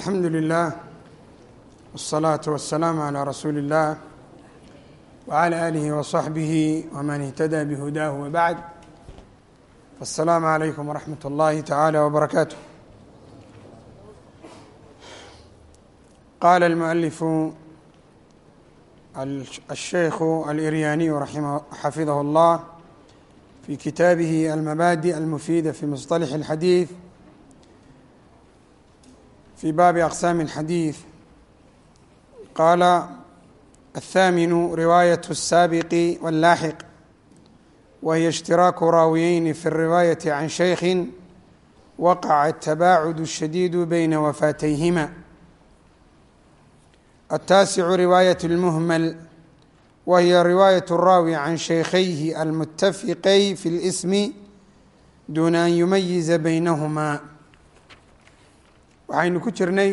alxamdu lilah wالsalaaةu waالsalaamu عalى rasuuli اllah wعalى alihi وصaxbihi wman اhtadى bhudah wbacd faالsalaamu عalaykum wraxmat اllahi tacalى wbarakaatu qala اlmualifu الsheikhu aliryaniyu xafidah اllah fi kitaabihi almabadi almufida fi musطalح اlxadiiث في bاب أقسام الحديث قال الثامن رواية السابق واللاحق وهي اشتراك راويين في الرواية عن شيخ وقع التباعد الشديد بين وفاتيهما التاسع رواية المهمل وهي رواية الراوي عن شيخيه المتفقي في الاسم دون أن يميز بينهما waxaynu ku jirnay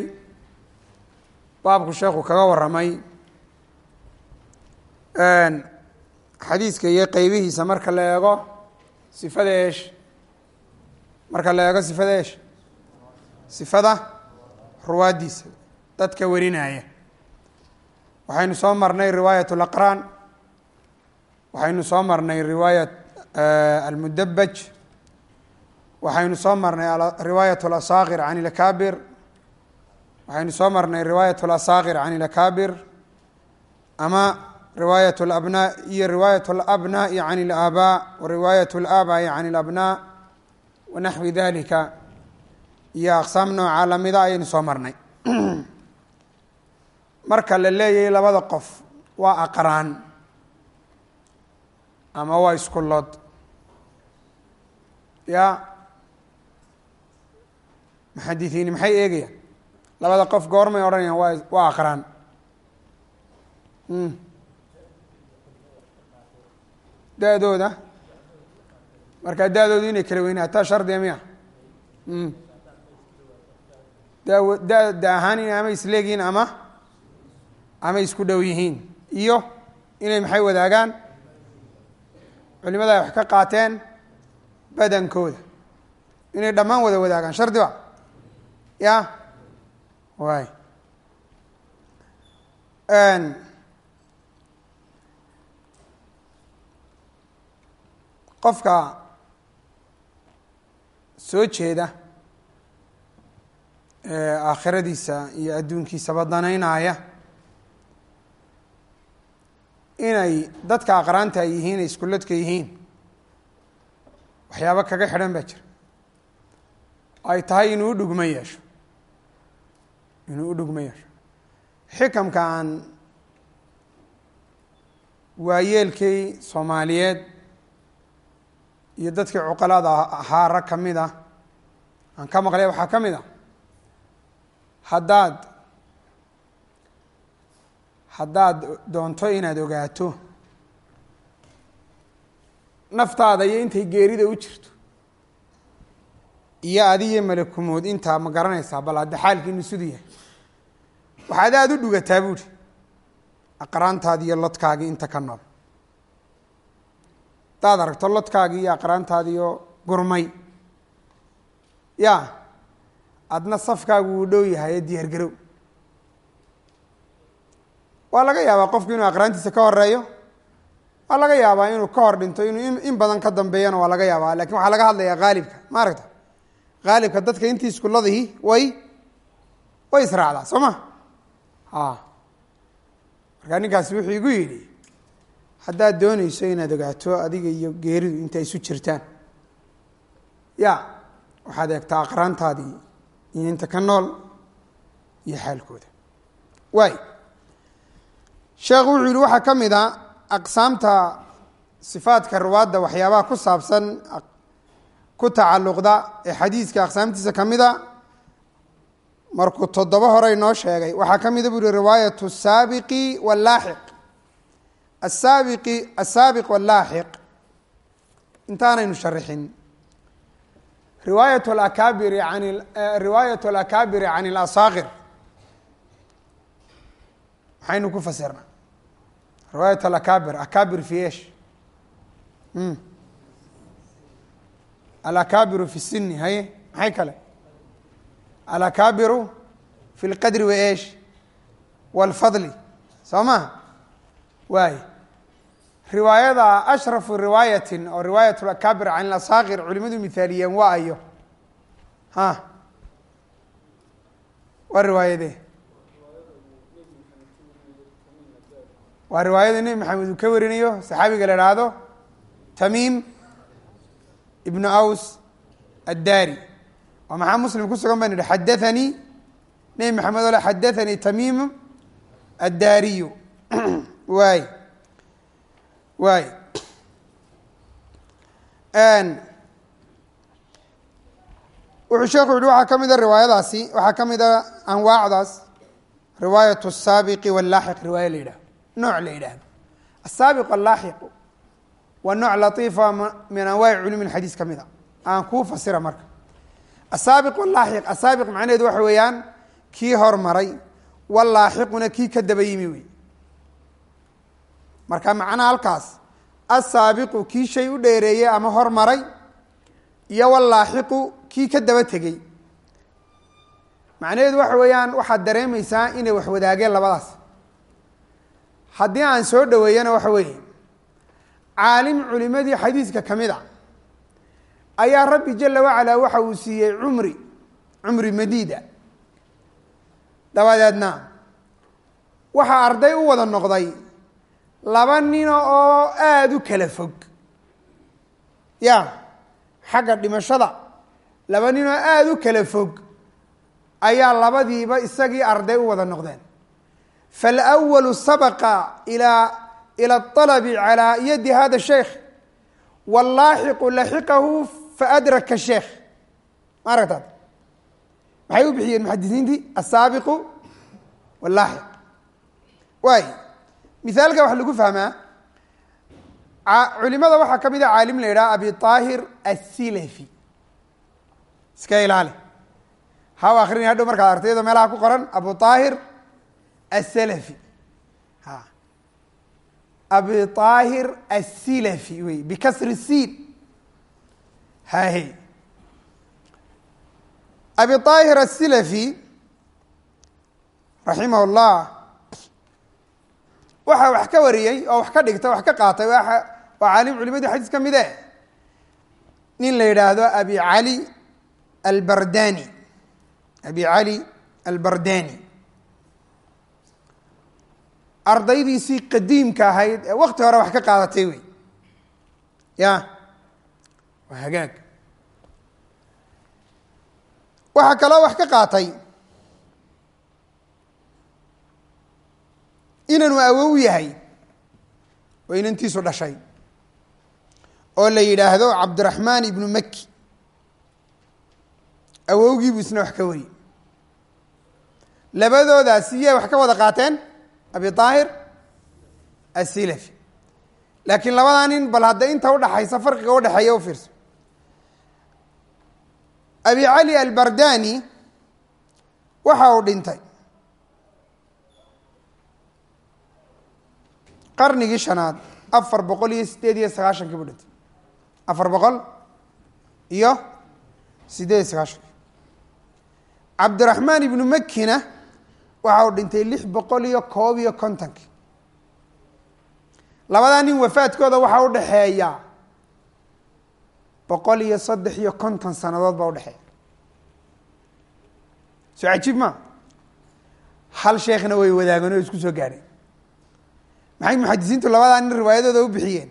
baabku sheekhu kaga warramay xadiiska iyo qeybihiisa marka la eego sifada eesh marka la eego sifada eesh sifada ruwaaddiisa dadka warinaya. Waxaynu soo marnay riwaayat alaqraan waxaynu soo marnay riwaayat almudabaj waxaynu soo marnay riwaayat اlasaakir can ilakaabir waxaynu soo marnay riwaayat اlasaakir can ilakaabir ama riwaayat اlabnaa iyo riwaayat اlabnaa'i can اlaabaa wa riwaayat اlaabaa'i can اlabnaa wa naxwi dalika iyo aqsaam nooca lamida ayaynu soo marnay marka la leeyahay labada qof waa aqraan ama waa iskulood ya Muxadisiini maxay eegayaan? Labada qof goormay odhanayaan waa waa aqraan da-dooda markaa da-doodu inay kala weynaataa shardiga miya da da da ahaan in ama isleegihiin ama ama isku dhow yihiin. Iyo inay maxay wadaagaan? Culimada ay wax ka qaateen badankooda. Inay dhammaan wada wadaagaan. Shardi ba ya waay qofka soo jeeda aakhiradiisa iyo adduunkiisaba danaynaya inay dadka aqraanta ay yihiin ay iskuladka yihiin waxyaabo kaga xidhan baa jira. Ay tahay inuu u dhugmo yeesho inuu u yeesho. Xikamka aan waayeelkii soomaaliyeed iyo dadkii cuqalada ahaa rag ka mid ah. Aan ka maqlay waxaa ka mid ah haddaad haddaad doonto inaad ogaato naftaada iyo intay geerida u jirto iyo adiyo malakumood intaa ma garanaysaa bal hadda xaalkiinu siduu yahay. Waxaad aada u dhugataa buuhi aqraantaadi iyo lodkaagii inta ka nool. Hadaad aragto lodkaagii iyo aqraantaadiyo gurmay. Ya adna safkaagu uu dhow yahay ee diyaar garow. Waa laga yaabaa qofku inuu aqraantiisa ka horeeyo waa laga yaabaa inuu ka hor dhinto inuu in badan ka dambeeyana waa laga yaabaa laakiin waxaa laga hadlayaa haalibka ma aragta haalibka dadka intii iskuladihi way way israacdaa soo ma? Markaa ninkaasi wuxuu igu yidhi haddaad dooneyso inaad ogaato adiga iyo geeridu inta isu jirtaan. Ya waxaad eegtaa aqraantaadii iyo inta ka nool iyo xaalkooda. Waay sheekhu wuxuu yihi waxaa ka mid a aqsaamta sifaadka ruwaadda waxyaabaha ku saabsan ku tacalluqda ee xadiiska aqsaamtiisa ka mida markuu toddoba horey noo sheegay waxaa ka mida buu yihi riwaayat asaabiqi wallaaxiq. Asaabiqi asaabiq wallaaxiq. Intaanaynu sharixin riwaayat alakaabiri an eh, riwaayat alakaabiri can ilasaaqir maxaynu ku fasirna riwaayat alakaabir akaabir fiesh. Hmm alakaabiru fi sini haye maxay kale alakaabiru fi lqadri wa eesh walfadli soo maha waay riwaayada ashrafu riwaayatin oo riwaayat lakaabir can ilasaakir culimadu mithaaliyeen waa ayo ha waa riwaayadee waa riwaayada nebi maxamed uu ka warinayo saxaabiga la ihaahdo tamiim ibnu aws addaari oo maxaa muslim ku sugan ban idhi xadathanii nebi maxamed ole xadathanii tamiim addaariyu waay waay wuxuu sheekhu yihi waxaa ka mid a riwaayadaasi waxaa ka mid a anwaacdaas riwaayat الsaabiqi wاlaaxiq riwaaya la yidhahdo nooc la yidhaahdo asaabiq alaaxiqu waa nooc latiifa min anwaaci culumi xadiis ka mid a aan kuu fasira marka. Asaabiq walaaxiq asaabiq macnaheedu waxa weeyaan kii hormaray walaaxiquna kii ka daba yimi wey marka macnaha halkaas asaabiqu kii shay u dheereeyey ama hormaray iyo walaaxiqu kii ka daba tegey. Macnaheedu waxa weeyaan waxaad dareemeysaa inay wax wadaageen labadaas. Haddii aan soo dhaweeyana waxa weeye caalim culimadii xadiiska ka mid a. Ayaa rabbi jala wacalaa waxa uu siiyey cumri cumri madiida. Dabadeedna waxaa arday u wada noqday laba nino oo aada u kala fog. Ya xagga dhimashada laba nin oo aada u kala fog ayaa labadiiba isagii arday u wada noqdeen. Falأwalu sabaqa ilaa ilى الطalbi calى yadi hada sheikh wاllaaxiqu laxiqahu faadraka sheekh ma aragtaad maxay u bixiyeen muxadisiintii asaabiqu wاllaaxiq waay mithaalka waxa lagu fahmaa culimada waxaa ka mid a caalim la yidhaha abi طaahir asilafi iska ilaali ha u akrini hadhow markaad artayada meelaha ku qoran abu طaahir asalafi ha abi طaahir asilafi wey bikasri siin hahe abi طaahir asilafi raximah اllah waxaa wax ka wariyey oo wax ka dhigtay wax ka qaatay waa caalim culimadii xadiis ka mide nin la yidhaahdo abi cali albardani abi cali albardani ardaydiisii qadiimka ahayd ee wakti hore wax ka qaadatay wey. Ya waa hagaag. Waxaa kaloo wax ka qaatay inanu awow yahay oo inantiisu dhashay oo la yidhaahdo cabdiraxmaan ibnu maki awowgiibuu isna wax ka wariyey labadoodaas iyay wax ka wada qaateen abi طaahir asilafi laakiin labadaa nin bal hadda inta udhaxaysa farqiga udhexeeya u fiirso. Abi cali albardani waxa uu dhintay. Qarnigii shanaad afar boqol iyo sideed iyo sagaashankii buu dhintay. Afar boqol iyo sideed iyo sagaashankii cabdiraxmaan ibnu makina waxa uu dhintay lix boqol iyo koob iyo kontonkii labadaa nin wafaadkooda waxaa udhaxeeya boqol iyo saddex iyo konton sanadood baa udhexeeya soo cajiib ma? Hal sheekhna way wadaagan oo isku soo gaadhay. Maxay muxadisiintu labadaa nin riwaayadooda u bixiyeen?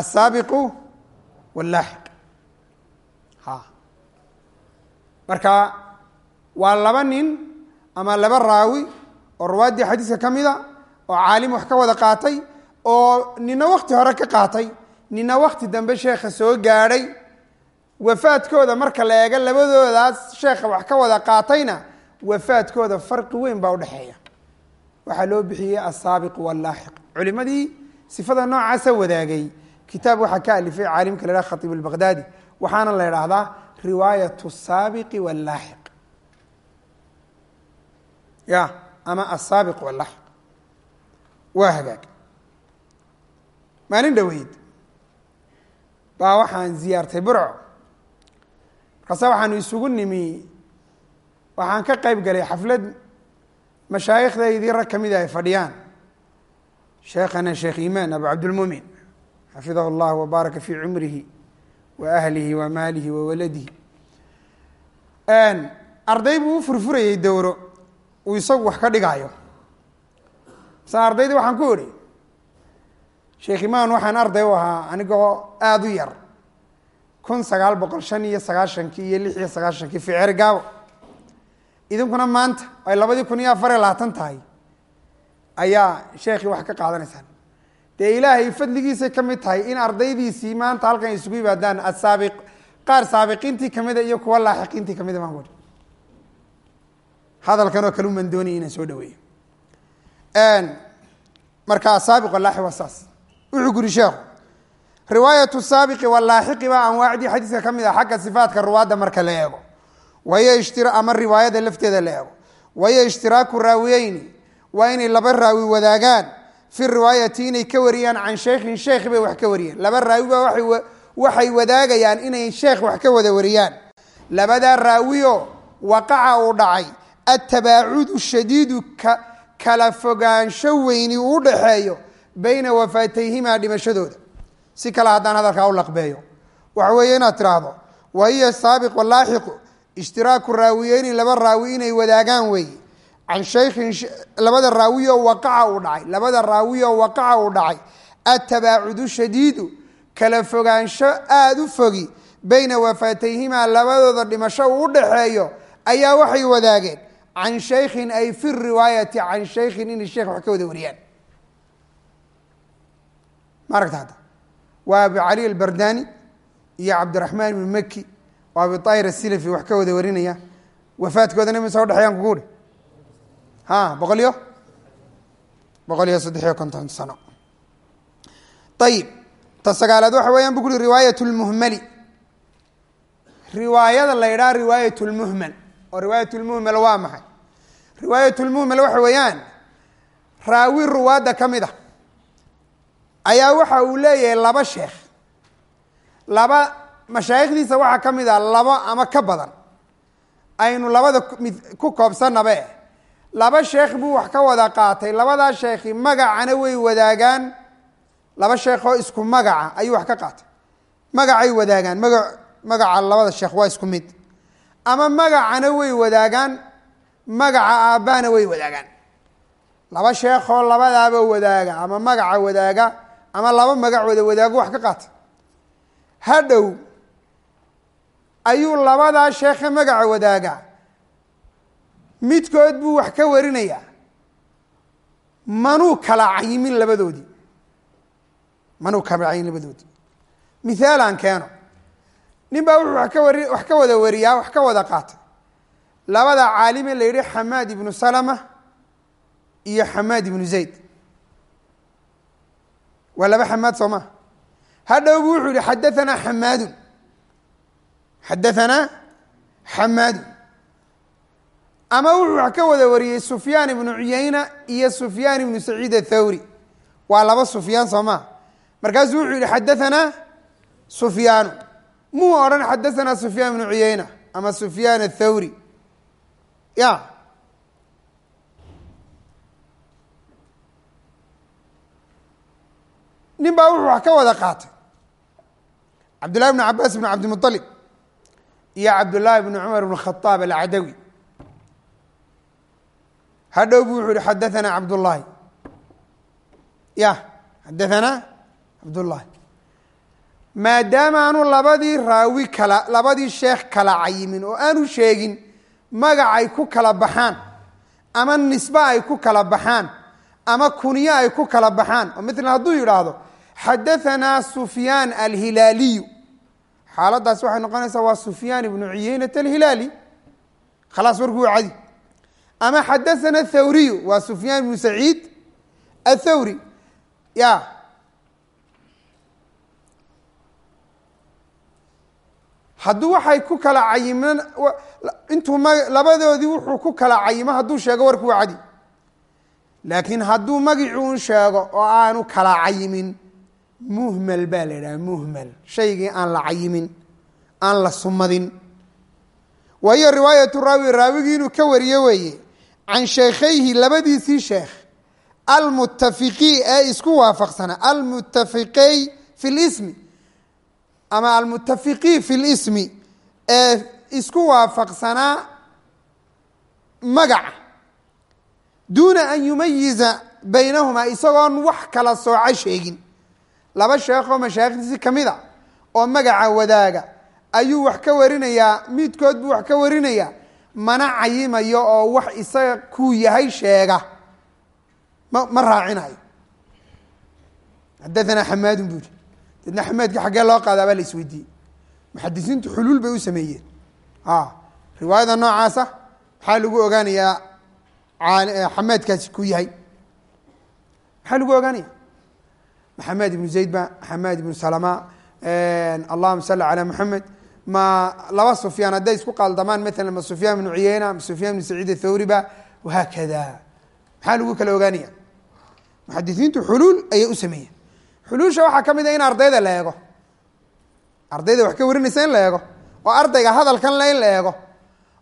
Asaabiqu wallaaxiq. Ha. Marka waa laba nin ama laba raawi oo ruwaaddii xadiiska ka mida oo caalim wax ka wada qaatay oo nina wakti hore ka qaatay. Nina wakti dambe sheekha soo gaadhay wafaadkooda marka la eego labadoodaas sheekha wax ka wada qaatayna wafaadkooda farqi weyn baa udhexeeya waxaa loo bixiyey asaabiq wallaaxiq. Culimadii sifada noocaasa wadaagay. Kitaab waxaa ka alifay caalimka la haha khatiib albaqdaadi waxaana la idhaahdaa riwaayat saabiqi wallaaxiq ya ama asaabiq wallaaxiq waa hagaag maalin dhoweyd baa waxaan ziyaartay burco. Markaase waxaanu isugu nimi waxaan ka qayb galay xaflad mashaayikhdaydii rag ka mida ay fadhiyaan. Sheekhana sheekh imaan abu cabdilmumin xafidahu llah wabaaraka fii cumrihi wa ahlihi wa maalihi wa waladihi. Arday buu u furfurayey dowro uu isagu wax ka dhigaayo. Mase ardaydii waxaan ku idhi sheekh imaan waxaan arday u ahaa anigoo aada u yar. Kun sagaal boqol shan iyo sagaashankii iyo lix iyo sagaashankii ficeri gaabo idinkuna maanta ay labadii kun iyo afar iyo labaatan tahay ayaa sheekhii wax ka qaadanaysaan. Dee ilaahay fadligiisay ka mid tahay in ardaydiisii maanta halkan isugu yimaadaan asaabi qaar saabiqiintii kamida iyo kuwa laaxiqiintii kamida baan kuhi hadalkan oo kale uman doonaya inaan soo dhaweeyo marka asaabiq walaaxi waa saas. Wuxuu guri sheekhu riwaayatu saabiqi walaaxiqi baa anwaacdii xadiiska ka mid ah xagga sifaatka ruwaadda marka la eego. Wayo ishtir ama riwaayada lafteeda la eego. Wayo ishtiraaku raawiyeyni waa inay laba raawi wadaagaan. Fi riwaayati inay ka wariyaan can sheikhin sheekh bay wax ka wariyeen. Laba raawi baa waxay wadaagayaan inay sheekh wax ka wada wariyaan. Labadaa raawiyo waqaca uu dhacay atabaacudu shadiidu kala fogaansho weyni uu udhaxeeyo bayna wafaatayhimaa dhimashadooda si kale haddaan hadalkaa u laqbeeyo waxa weeye inaad tiraahdo wa hiya saabiq walaaxiqu ishtiraaku raawiyeyni laba raawi inay wadaagaan weeye can shaykhin labada raawiyo waqaca uu dhacay labada raawiyo waqaca uu dhacay atabaacudu shadiidu kala fogaansho aada u fogi bayna wafaatayhimaa labadooda dhimasho uu udhaxeeyo ayaa waxay wadaageen can shaykhin ay fi riwaayati can shaykhin inay sheekh wax ka wada wariyaan ma aragta hadda waa abu cali albardani iyo cabdiraxmaan ibnu maki oo abi tahir asilafi wax ka wada warinaya wafaadkoodana mise udhexeeyaan kugu ha boqol iyo boqol iyo saddex iyo konton sano ayib ta sagaalaad waxa weeyaan bu kuri riwaayat lmuhmali riwaayada la yidhaha riwaayat lmuhmal oo riwaayat lmuhmal waa maxay? Riwaayat lmuhmal waxa weeyaan raawi ruwaadda ka mid a ayaa waxa uu leeyahay laba sheekh. Laba mashaayikhdiisa waxaa ka mid a labo ama ka badan aynu labada mid ku koobsanabe laba sheekh buu wax ka wada qaatay labadaa sheekhi magacana way wadaagaan. Laba sheekh oo isku magaca ayuu wax ka qaatay. Magacay wadaagaan maga magaca labada sheekh waa isku mid ama magacana way wadaagaan magaca aabbahana way wadaagaan. Laba sheekhoo labadaaba wadaaga ama magaca wadaaga ama laba magac wada wadaago wax ka qaata hadhow ayuu labadaa sheekhe magaca wadaaga. Midkood buu wax ka warinayaa. Manuu kala cayimin labadoodii. Manuu kala cayimin labadoodii. Mithaal aan keeno nin baa wuxuu ka wari wax ka wada wariyaa wax ka wada qaatay. Labada caalime la yidhi xamaad ibnu salama iyo xamaad ibnu zayd. Waa laba xamaad soo maa hadhow bu wuxuu yihi xadaanaa xamaadun. Xadaanaa xamaadun. Ama wuxuu wax ka wada wariyey sufyaan ibnu cuyayna iyo sufyaan ibnu saciid athawri waa laba sufyaan soo maa markaasuu wuxuu yihi xadaanaa sufyaanu muu odhan xadaanaa sufyaan ibnu cuyayna ama sufyaan athawri ya. Nin baa wuxuu wax ka wada qaatay. Cabdullahi bn cabaas ibn cabdimualib iyo cabdullaahi bn cumar bn khaaab alcadawi hadhow bu wuxuu yihi xadaanaa cabdullaahi ya xadaanaa cabdullaahi maadaama aanu labadii raawi kala labadii sheekh kala cayimin oo aanu sheegin magac ay ku kala baxaan ama nisbe ay ku kala baxaan ama kunyo ay ku kala baxaan oo mala hadduu yidhaahdo xadaanaa sufyaan alhilaaliyu. Xaaladaas waxay noqonaysaa waa sufyaan ibnu cuyeynat alhilaali. Khalaas warku waa cadi ama xadaana athawriyu waa sufyaan ibnu saciid athawri ya hadduu waxay ku kala cayimen intuu labadoodii wuxuu ku kala cayimo hadduu sheego warku waa cadi laakiin hadduu magicuun sheego oo aanu kala cayimin muhmal baa la yidhaha muhmal. Shaygii aan la cayimin aan la sumadin. Wa hiyo riwaayatu raawi raawigii inuu ka wariyo weeye can sheikhayhi labadiisii sheekh almutafiqii ee isku waafaqsana almutafiqey fi lismi ama almutafiqii fi lismi ee isku waafaqsanaa magaca duuna an yumayiza baynahumaa isagoon wax kala sooca sheegin. Laba sheekoo mashaayikhdiisi ka mid a oo magaca wadaaga ayuu wax ka warinayaa midkood buu wax ka warinayaa mana cayimayo oo wax isaga kuu yahay sheega. Ma ma raacinayo. Xadaanaa xamaadun buu yihi deedna xamaadka xaggee loo qaadaa baa la isweydiiyey. Muxadisiintu xuluul bay u sameeyeen. Riwaayada noocaasa maxaa lagu ogaanayaa xamaadkaasi ku yahay? Maxaa lagu ogaanaya maxamed ibnu zayd ba maxamed ibnu salama allahuma salli calaa maxamed ma laba sufyaan hadday isku qaldamaan maala ma sufyaan ibnu cuyeyna ma sufyaan ibnu saciid athawri ba wahaakada maxaa lagu kala ogaanaya muxadisiintu xuluul ayay u sameeyeen xuluusha waxaa ka mid a in ardayda la eego. Ardayda wax ka warinaysa in la eego. Oo ardayga hadalkan le in la eego.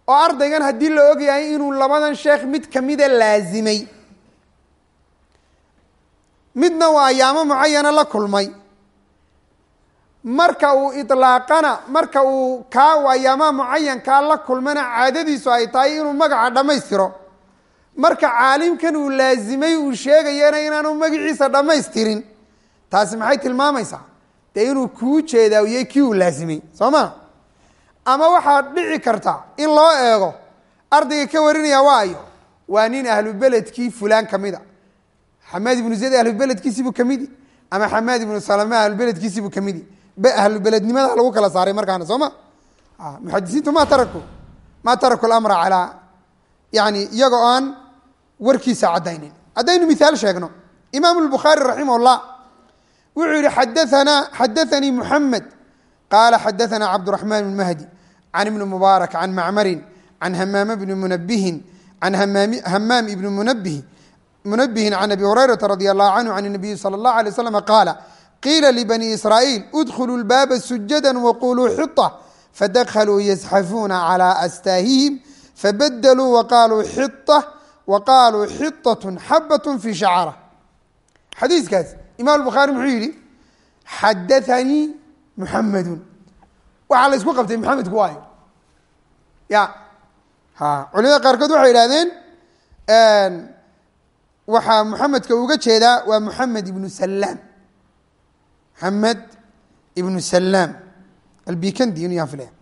Oo ardaygan haddii la ogyahay inuu labadan sheekh mid kamida laazimay. Midna waa ayaamo mucayana la kulmay. Marka uu ilaaqana marka uu kaa u ayaamaha mucayankaa la kulmana caadadiisu ay tahay inuu magaca dhammaystiro. Marka caalimkan uu laazimay uu sheegayana inaanu magaciisa dhammaystirin taasi maxay tilmaamaysaa? Dee inuu kuu jeedaawiyey kii uu laazimay soo ma? Ama waxaad dhici karta in loo eego ardayga ka warinaya waayo waa nin ahlubeledkii fulaan ka mid a xamaad ibnu zayd ahlubeledkiisibuu kamidi ama xamaad ibnu salama ahlubeledkiisibuu kamidi ahlubelednimada lagu kala saaray markaana soo ma? Muxadisiintu ma taraku ma taraku lamra calaa yani iyaga o aan warkiisa caddaynin. Haddaynu miaal sheegno imaam lbukhaari raximah llah wuxuu yihi xadaanaa xadaanii muxamed qaala xadaanaa cabduraxmaan bn mahdi can ibni mubaarak can macmarin can hamaam bni munabihin can hamaam ibni munabihin can abi hurayrata radi allahu canhu can nabiyi sala allah alay waslm qaala qiila libani israa'iil idkhuluu lbaaba sujadan waquluu xita fadakhaluu yasxafuuna calaa astaahihim fabadaluu waqaaluu xita waqaaluu xitatun xabatun fii shacara xadiiskaas imam bukhaari muxuu yihi xadaanii muxamedun waxaa la isku qabtay maxamedku waayo. Ya culimada qaarkood waxay idhahdeen waxaa muxamedka uga jeedaa waa muxamed ibnu salaam muxamed ibnu salaam albikandi inu yaan filaya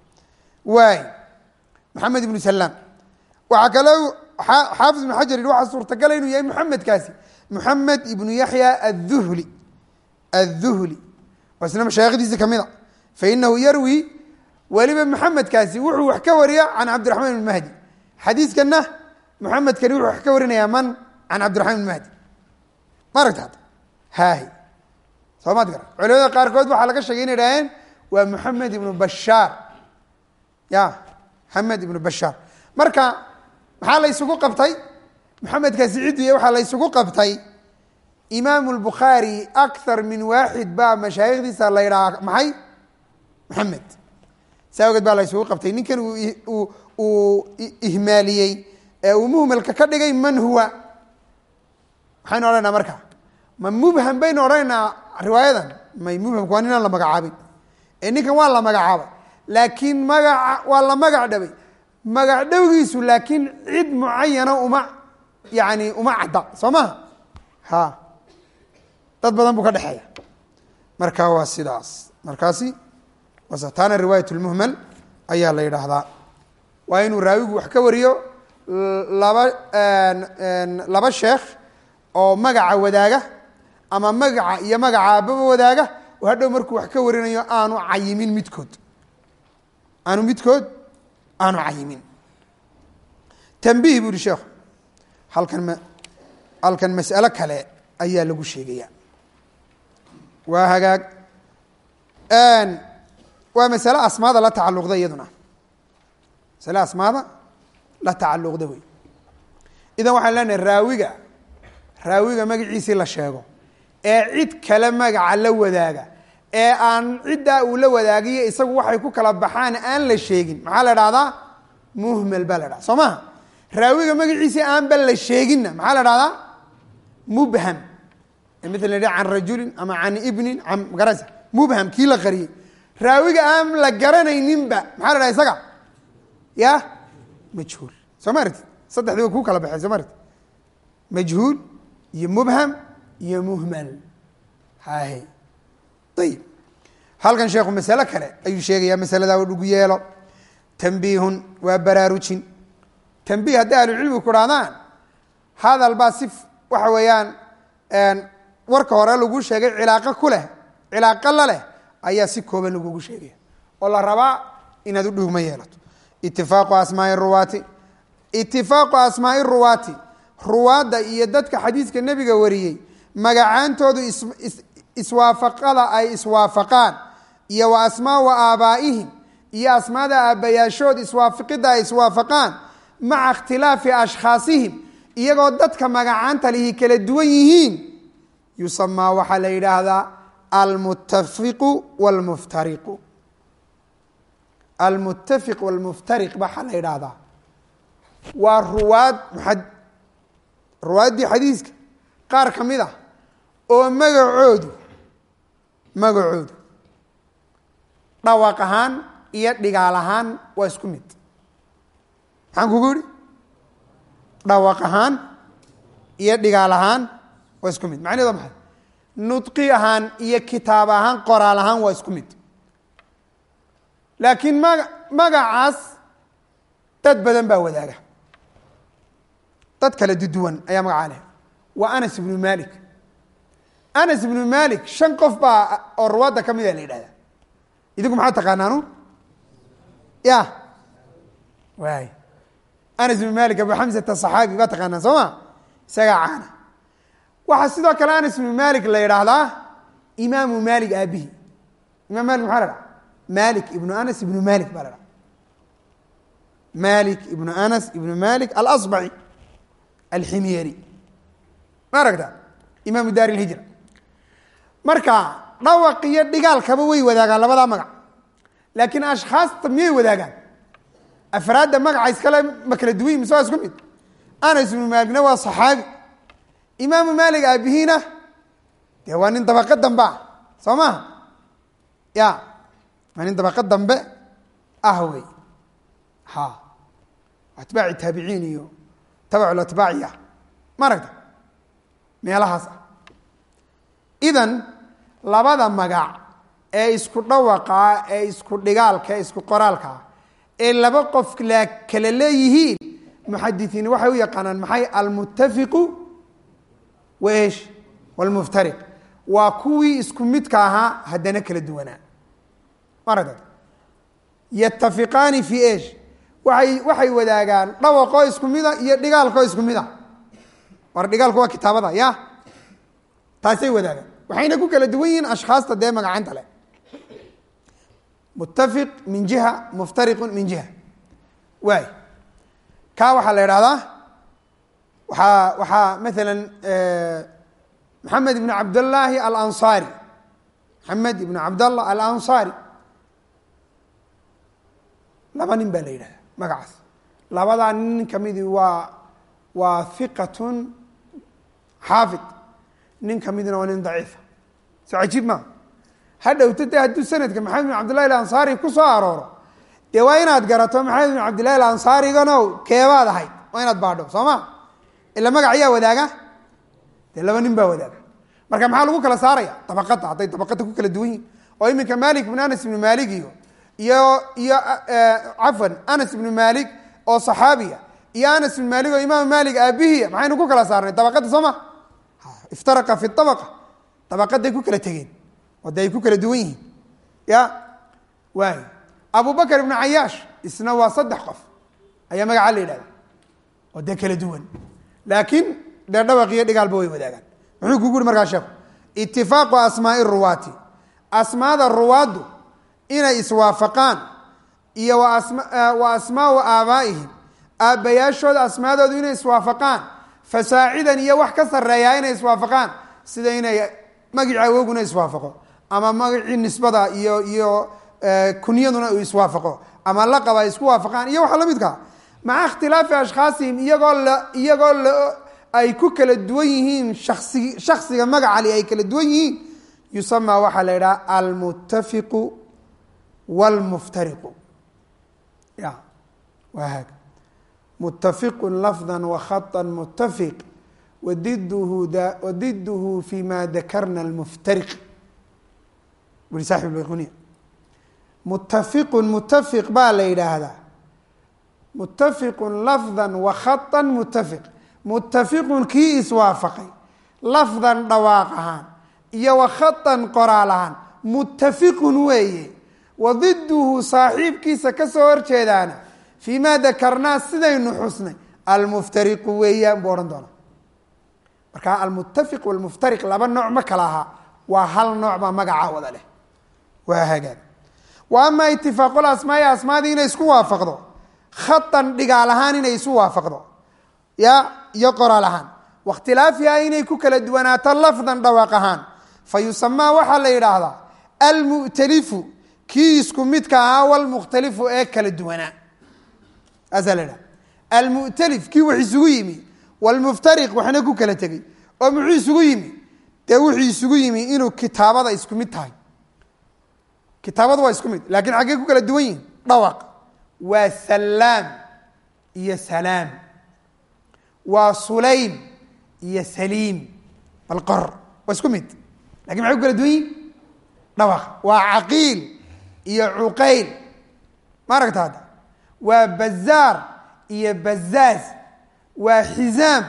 waay maxamed ibnu salaam waxaa kale xaafid ibnu xajar yihi waxaa suurtagala inuu yahay muxamedkaasi muxamed ibnu yaxya aلduhli aلduhli waa isna mashaayikhdiisi ka mid a fainahu yarwi weliba muxamedkaasi wuxuu wax ka wariya can cabdiraxmaan ibn mahdi. Xadiiskana muxamedkani wuxuu wax ka warinaya man? Can cabdiraxmaan ibn mahdi. Ma aragta hadda? Haahi. Soo maad gara. Culimada qaarkood waxaa laga sheegay inay idhaaheen waa muxamed ibnu bashaar. Ya muxamed ibnu bashaar. Marka maxaa la ysugu qabtay maxamedkaasi cidiya waxaa la ysugu qabtay imaamu lbukhaari akthar min waaxid baa mashaayikhdiisa la ydhahaa maxay? Maxamed saa ogeed baa la ysugu qabtay. Ninkan uu ihmaaliyey ee uu muhmalka ka dhigay man huwa. Maxaynu odhanaa marka. Ma mubham baynu odhanaynaa riwaayadan. May mubhamku waa ninaan la magacaabin. Ee ninkan waa la magacaabay. Laakiin magaca waa la magac dhabay. Magac dhowgiisu laakiin cid mucayana uma yani uma cadda soo maha ha. Dad badan buu ka dhexeeya. Marka waa sidaas. Markaasi taana riwaayat lmuhmal ayaa la yidhaahdaa. Waa inuu raawigu wax ka wariyo laba laba sheekh oo magaca wadaaga ama magaca iyo magaca aababa wadaaga oo hadhow markuu wax ka warinayo aanu cayimin midkood. Aanu midkood aanu cayimin. Tanbiih bu yihi sheekhu halkan halkan mas'alo kale ayaa lagu sheegaya waa hagaag. Waa masale asmaada la tacaluqda iyaduna. Masale asmaada la tacaluqda wey. Idan waxaan leenahay raawiga raawiga magaciisii la sheego ee cid kale magaca la wadaaga ee aan ciddaa uu la wadaagiyo isagu waxay ku kala baxaan aan la sheegin. Maxaa la dhahdaa muhmel baa la dhahda soo maha raawiga magaciisa aanba la sheeginna maxaa la dhahdaa mubham. Maala la can rajulin ama can ibnin an magarasa mubham kii la qariyey. Raawiga aan la garanayninba maxaa la dhaha isaga? Ya? Majhuul. Soo ma aragtid? Saddexdii wa ku kala baxeen soo ma majhuul iyo mubham iyo muhmal. Hahe ayib halkan sheekhu masale kale ayuu sheegayaa masaladaa u dhugu yeelo. Tanbiihun waa baraarujin tanbiih hadday ahlucilmigu ku dhahdaan hadal baa si waxa weeyaan warka hore lagu sheegay cilaaqo ku leh cilaaqo la leh ayaa si kooban lagugu sheegaya oo la rabaa inaad u dhugma yeelato. Itifaaqu asmaai ruwaati. Itifaaqu asmaai ruwaati. Ruwaadda iyo dadka xadiiska nebiga wariyey magacaantoodu iswaafaqada ay iswaafaqaan iyo wa asmaau aabaa'ihim iyo asmaada aabbayaashood iswaafaqidda ay iswaafaqaan maca ikhtilaafi ashkhaasihim iyagoo dadka magacaanta lihi kala duwan yihiin yusamaa waxaa la yidhaahdaa almuttafiqu wlmuftariqu almuttafiq walmuftariq waxaa la yidhaahdaa. Waa ruwaad ruwaaddii xadiiska qaar ka mid ah oo magacoodu magacoodu dhawaaq ahaan iyo dhigaal ahaan waa isku mid maxaan kugu yihi dhawaaq ahaan iyo dhigaal ahaan waa isku mid. Macnaheed waa maxay? Nudqi ahaan iyo kitaab ahaan qoraal ahaan waa isku mid. Laakiin maga magacaas dad badan baa wadaaga. Dad kale duduwan ayaa magacaa leh. Waa anas ibnu malik anas ibnu malik shan qof baa oo ruwaadda ka mida la yidhahda idinku maxaa taqaanaanu ya waay anas ibnu malik abu xamsata saxaabi baa taqaanaan soo ma? Isagaa caana. Waxaa sidoo kale anas ibnu malik la yidhaahdaa imaamu malik aabihi imam malik maxaa la malik ibnu anas ibnu malik baa la malik ibnu anas ibnu malik alasbaci alximyeri ma aragta imaamu daar ilhijra marka dhawaq iyo dhigaalkaba way wadaagaan labadaa magac. Laakiin ashkhaasta miyay wadaagaan afraadda magaca iskale ma kala duwan mise waa isku mid. Anas ibnu maaligna waa saxaabi. Imaamu maalik aabihiina dee waa nin dabaqo dambe ah soo maha ya waa nin dabaqo dambe ah wey. Ha atbaaci taabiciin iyo tabaculatbaaci ah ma aragta? Meelahaas ah. Idan labada magac ee isku dhawaqaa ee isku dhigaalka ee isku qoraalkaa ee laba qof la kala leeyihiin muxadisiin waxay u yaqaanaan maxay almuttafiqu waesh wlmuftariq waa kuwii isku midka ahaa haddana kala duwanaa. Ma aragta yatafiqaani fi esh waay waxay wadaagaan dhawaqoo isku mida iyo dhigaalkoo isku mida. War dhigaalku waa kitaabada ya? Taasay wadaagaan. Waxayna ku kala duwan yihiin ashkhaasta dee magacanta leh muttafiq min jiha muftariqun min jiha waay kaa waxaa la idhahdaa waxaa waxaa maala maxamed ibn cabdallaahi alansaari maxamed ibn cabdallah alansaari laba nin baa la yidhahda magacaas labadaa nin kamidii waa waa hiqatun xaafid nin kamidina waa nin daciifa soo cajiib maa ha dhowto dee hadduu sanadka maxamed bin cabdillahi alansaari ku soo arooro. Dee waa inaad garato maxamed bin cabdillahi alansaarigano keebaad ahayd waa inaad baadho soo ma? Ila magac yaa wadaaga? Dee laba nin baa wadaaga. Marka maxaa lagu kala saaraya? Dabaqada hadday dabaqada ku kala duwan yihiin oo iminka malik ibn anas ibnu malik iyo iyo iyo cafwan anas ibnu malik oo saxaabiya iyo anas ibnu malik oo imaam malik aabihiya maxaynu ku kala saarnay? Dabaqada soo ma? Iftaraqa fi abaqa dabaqaday ku kala tegeen oo ay ku kala duwan yihiin ya waay abu bakr ibnu cayaash isna waa saddex qof. Ayaa magacaa la yidhahda. Oo kala duwan. Laakiin dee dhawaq iyo dhigaalba way wadaagaan. Muxuu kugu uri markaa sheeku itifaaqu asmaai ruwaati. Asmaada ruwaaddu inay iswaafaqaan iyo wa asmaau aabaa'ihim aabbayaashooda asmaadoodu inay iswaafaqaan fasaacidan iyo wax ka sareeyaa inay iswaafaqaan sida inay magicii awoguna iswaafaqo ama magacii nisbada iyo iyo kunyaduna uu iswaafaqo. Ama laqab ay isku waafaqaan iyo waxa lamidkaa maca ikhtilaafi ashkhaasihim iyagoo la iyagoo la ay ku kala duwan yihiin shasi shaksiga magacali ay kala duwan yihiin yusamaa waxaa la yidhaha almuttafiqu wاlmuftariqu ya waa haag. Mutafiqu lafda wakhaطa mutafiq wadiduhu wadiduhu fi ma dakarna almuftariq wuri saaxib lbayquniya mutafiqun mutafiq baa la yidhaahdaa. Mutafiqun lafda wakhaطa mutafiq mutafiqun kii iswaafaqay. Lafdan dhawaaq ahaan iyo wakhatan qoraal ahaan mutafiqun weeye. Wadiduhu saaxiibkiisa ka soo horjeedaana fii ma dakarnaa sidaynu xusnay. Almuftariqu weeyaan buu odhan doonaa. Marka almutafiq walmuftariq laba nooc ma kala ahaa. Waa hal nooc baa magacaa wada leh waa hagaag. Wa ama itifaaqul asmaai asmaadii inay isku waafaqdo. Khatan dhigaal ahaan inay isu waafaqdo. Ya iyo qoraal ahaan. Wakhtilaafiha inay ku kala duwanaato lafdan dhawaaq ahaan. Fa yusamaa waxaa la yidhaahdaa almu'talifu kii isku midka ahaa walmukhtalifu ee kala duwanaa. Aasaa la idhaha almu'talif kii wax isugu yimi walmuftariq waxna ku kala tegey oo muxuu isugu yimi? Dee wuxuu isugu yimi inuu kitaabada isku mid tahay kitaabadu waa isku mid laakiin xaggey ku kala duwan yihiin dhawaq waa salaam iyo salaam waa sulaym iyo saliim bal qor waa isku mid laakiin maxay ku kala duwan yihiin dhawaq waa caqiil iyo cuqayl ma aragta hadda waa bazaar iyo bazaaz waa xizaam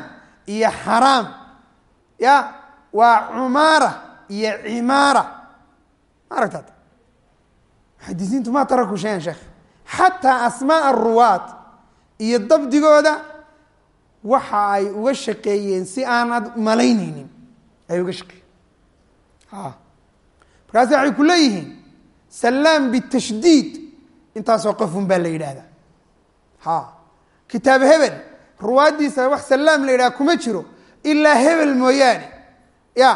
iyo xaraam ya waa cumaara iyo cimaara ma aragta muxadisiintu ma taraku shayan sheekh. Xataa asmaa aruwaat iyo dabdigooda waxa ay uga shaqeeyeen si aanad malayneynin ay uga shaqeeyen a markaasi waxay ku leeyihiin salaam bitashdiid intaasoo qofun baa la yidhaahdaa. Ha kitaab hebel ruwaaddiisa wax salaam la yidhaha kuma jiro ilaa hebel mooyaane. Ya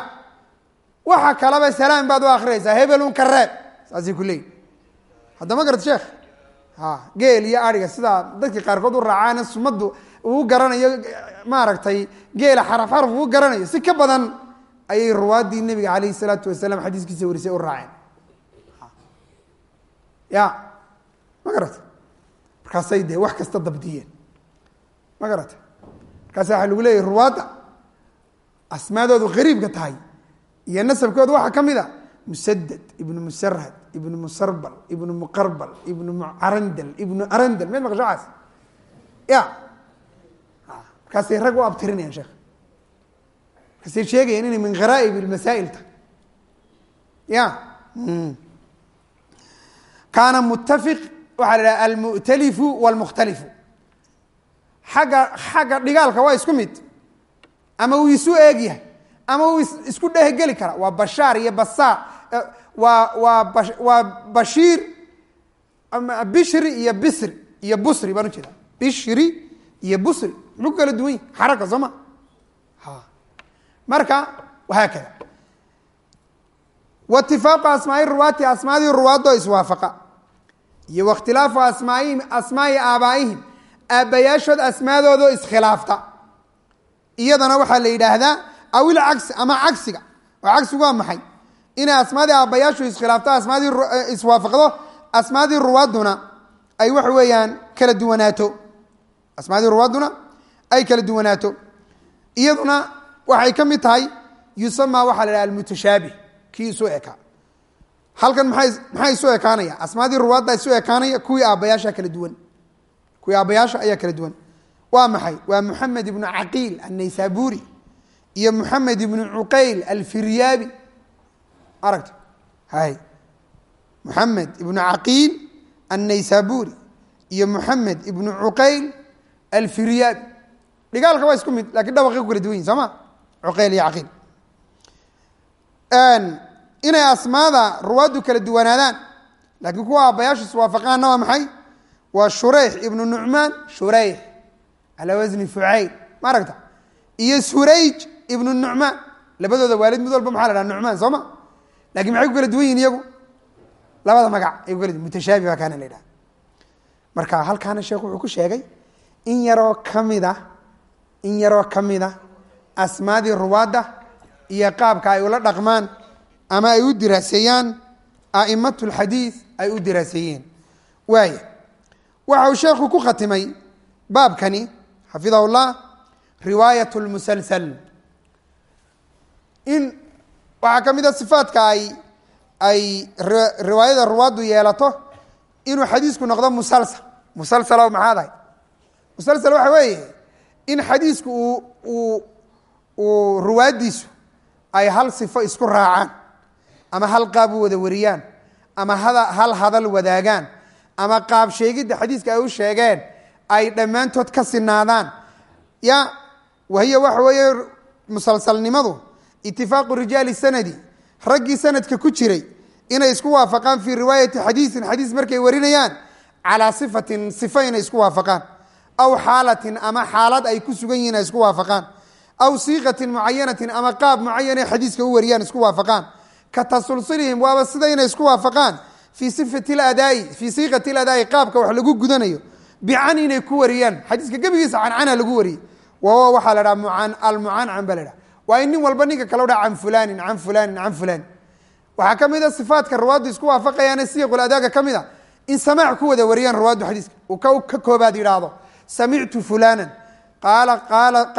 waxa kalaba salaam baad u akrinaysaa hebelun ka reeb saasay ku leeyihiin hadda ma garata sheekh ha geel iyo ariga sidaa dadkii qaarkood u raacaana sumaddu uu garanayo maaragtay geela xaraf xaraf uu garanayo si ka badan ayay ruwaaddii nebiga calayhi salaatu wasalaam xadiiskiisa warisay u raaceen. Ya. Ma garata markaasay dee wax kasta dabdiyeen. Ma garata markaasa waxaa lagu leeyahy ruwaadda asmaadoodu qariibka tahay iyo nasabkooda waxaa ka mid a musadad ibnu musarhad ibnu musarbal ibnu muqarbal ibnu arandal ibnu arandal med maqashacaas ya. Markaasay rag u abtirinayaan sheekh markaasay sheegayaan inay min gharaaib ilmasaa'il tahay. Ya. Kaana mutafiq waxaa la idhaha almu'talifu walmukhtalifu. Xagga xagga dhigaalka waa isku mid. Ama uu isu eegyahay ama uu isku dhehgeli kara. Waa bashaar iyo basaar waa waa ba waa bashiir ama bishri iyo bisri iyo busri baan ujeeda bishri iyo busri muxuu kala duwan yahi xaraka soo ha. Marka wahaakada waitifaaqu asmaai ruwaati asmaadii ruwaadoo iswaafaqa. Iyo wakhtilaafu asmaai asmaai aabaa'ihim. Aabbayaashood asmaadoodo iskhilaafta. Iyadana waxaa la yidhaahdaa awil cagsi ama cagsiga. Oo cagsigu waa maxay inay asmaadii aabbayaashu iskhilaafto asmaadii iswaafaqdo asmaadii ruwaaduna ay waxa weeyaan kala duwanaato asmaadii ruwaaduna ay kala duwanaato iyaduna waxay ka mid tahay yusamaa waxaa la dhaha almutashaabih kii isu ekaa halkan maay maxaa isu ekaanaya asmaadii ruwaadda isu ekaanaya kuwii aabbayaasha kala duwan kuwii aabbayaasha ayaa kala duwan waa maxay waa moxamed ibnu caqiil annaysaburi iyo moxamed ibnu cuqayl alfiryaabi aragta hay. Moxamed ibnu caqiil annaysaburi iyo moxamed ibnu cuqayl alfiryaabi dhigaalka waa isku mid laakiin dhawaqay ku kala duwan yihiin soo ma? Cuqayl iyo caqiil inay asmaada ruwaaddu kala duwanaadaan laakiin kuwa aabbayaashu iswaafaqaanna waa maxay? Waa shureyx ibnu nucmaan shureyx calaa wasni fucayl ma aragta? Iyo surayj ibnu nucmaan labadooda waalid mid walba maxaa la dhaha nucmaan soo ma laakiin maxay ku kala duwan yihiin iyagu? Labada magac ay ku kala duwan mutashaabi baa kaana la marka halkaana sheekh wuxuu ku sheegay in yaroo kamida in yaroo ka mida asmaadii ruwaadda iyo qaabka ay ula dhaqmaan ama ay u diraaseeyaan a'imat lxadiid ay u diraaseeyeen. Waaya waxa uu sheekhu ku khatimay baabkani xafidahu llah lmusalsal in waxaa ka mid a sifaadka ay ay riwaayada ruwaaddu yeelato inuu xadiisku noqdo musalsal. Musalsalo maxaad ahay? Musalsal waxa weeye in xadiisku uu uu uu ruwaaddiisu ay hal sifo isku raacaan ama hal qaab u wada wariyaan ama hada hal hadal wadaagaan ama qaab sheegidda xadiiska ay u sheegeen ay dhammaantood ka sinaadaan ya wahiya waxa weeye musalsalnimadu itifaaqu rijaali sanadi. Raggii sanadka ku jiray inay isku waafaqaan fii riwaayati xadiisin xadiis markay warinayaan calaa sifatin sifo inay isku waafaqaan. Aw xaalatin ama xaalad ay ku sugan yihiin ay isku waafaqaan. Aw siiqatin mucayanatin ama qaab mucayan ay xadiiska u wariyaan isku waafaqaan. Ka tasulsulihim waaba sida inay isku waafaqaan fii sifati ladaai fii siiqati ladaai qaabka wax lagu gudanayo. Bican inay ku wariyaan. Xadiiska gebigiisa cancana lagu wariyey. Wahuwa waxaa la dhaha mucan almucancan ba la dhaha waa in nin walba ninka kale u dhaha can fulanin can fulanin can fulan waxaa ka mid a sifaadka ruwaaddu isku waafaqayaane siiqul adaaga ka mid a in samaac ku wada wariyaan ruwaaddu xadiiska. Uu ka koobaad yidhaahdo samictu fulanan qaala qaala